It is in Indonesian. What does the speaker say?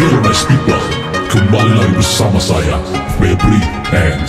Hello nice people Kembali lagi bersama saya Febri and